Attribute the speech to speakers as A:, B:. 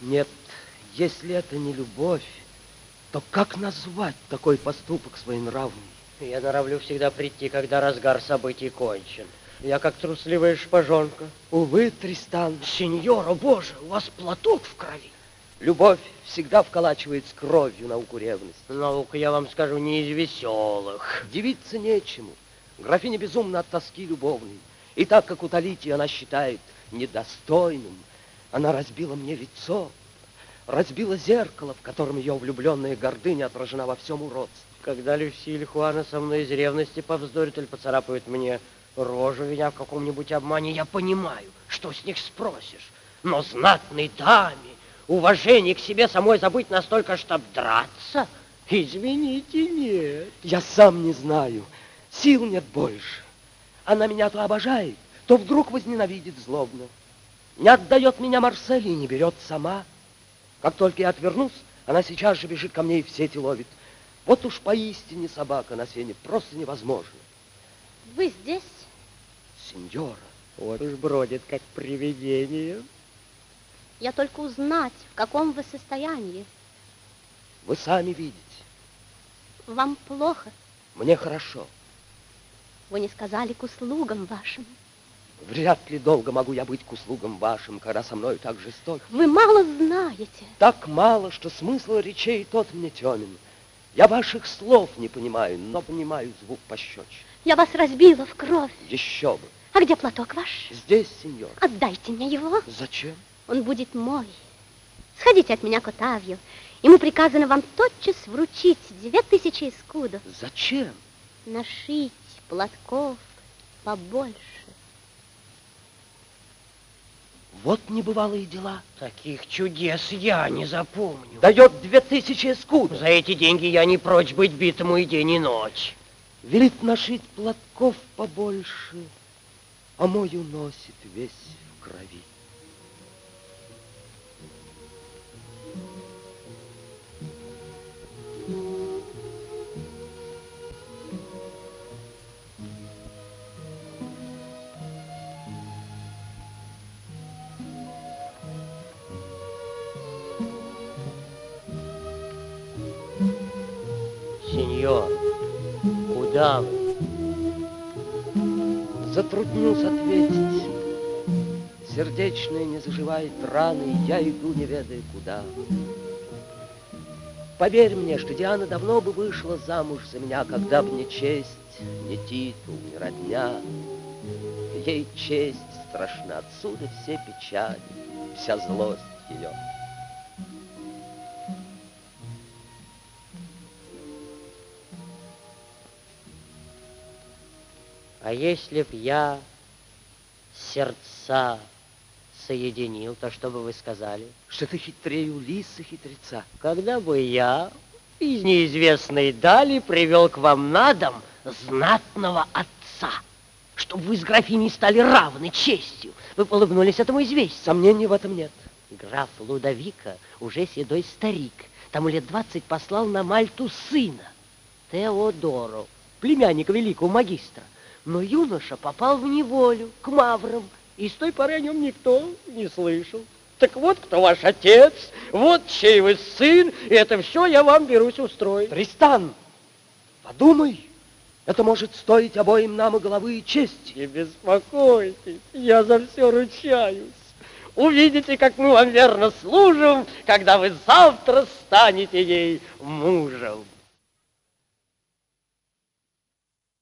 A: Нет, если это не любовь, то как назвать такой поступок своенравный?
B: Я норовлю всегда прийти, когда разгар событий кончен. Я как трусливая шпажонка.
A: Увы, Тристан.
B: Сеньор, о боже, у вас платок в крови.
A: Любовь всегда вколачивает с кровью науку ревности.
B: Наука, я вам скажу, не из веселых.
A: Дивиться нечему. Графиня безумна от тоски любовной. И так как утолить ее она считает недостойным, она разбила мне лицо, разбила зеркало, в котором ее влюбленная гордыня отражена во всем уродстве.
B: Когда Люси или Хуана со мной из ревности повздорит или поцарапают мне рожу, меня в каком-нибудь обмане, я понимаю, что с них спросишь. Но знатной даме уважение к себе самой забыть настолько, чтобы драться, извините, нет.
A: Я сам не знаю, сил нет больше. Она меня то обожает, то вдруг возненавидит злобно. Не отдает меня Марселе и не берет сама. Как только я отвернусь, она сейчас же бежит ко мне и в сети ловит. Вот уж поистине собака на сене просто невозможно.
C: Вы здесь?
A: Сеньора.
B: Вот уж бродит, как привидение.
C: Я только узнать, в каком вы состоянии.
A: Вы сами видите.
C: Вам плохо?
A: Мне хорошо.
C: Вы не сказали к услугам вашим.
A: Вряд ли долго могу я быть к услугам вашим, когда со мной так жесток.
C: Вы мало знаете.
A: Так мало, что смысл речей тот мне темен. Я ваших слов не понимаю, но понимаю звук пощечин.
C: Я вас разбила в кровь.
A: Еще бы.
C: А где платок ваш?
A: Здесь, сеньор.
C: Отдайте мне его.
A: Зачем?
C: Он будет мой. Сходите от меня к Отавью. Ему приказано вам тотчас вручить две тысячи искудов.
A: Зачем?
C: Нашить платков побольше.
A: Вот небывалые дела.
B: Таких чудес я не запомню.
A: Дает две тысячи скудов.
B: За эти деньги я не прочь быть битому и день, и ночь.
A: Велит нашить платков побольше, а мой уносит весь в крови.
B: Сеньор, куда вы?
A: Затруднюсь ответить. Сердечная не заживает раны, я иду не ведая куда. Поверь мне, что Диана давно бы вышла замуж за меня, когда бы не честь, не титул, не родня. Ей честь страшна, отсюда все печали, вся злость ее.
B: А если б я сердца соединил, то что бы вы сказали?
A: Что ты хитрее лиса хитреца.
B: Когда бы я из неизвестной дали привел к вам на дом знатного отца, чтобы вы с графиней стали равны честью. Вы улыбнулись этому известию.
A: Сомнений в этом нет.
B: Граф Лудовика уже седой старик. Тому лет двадцать послал на Мальту сына, Теодору, племянника великого магистра. Но юноша попал в неволю к маврам, и с той поры о нем никто не слышал. Так вот, кто ваш отец, вот чей вы сын, и это все я вам берусь устроить.
A: Тристан, подумай, это может стоить обоим нам и головы и чести.
B: Не беспокойтесь, я за все ручаюсь. Увидите, как мы вам верно служим, когда вы завтра станете ей мужем.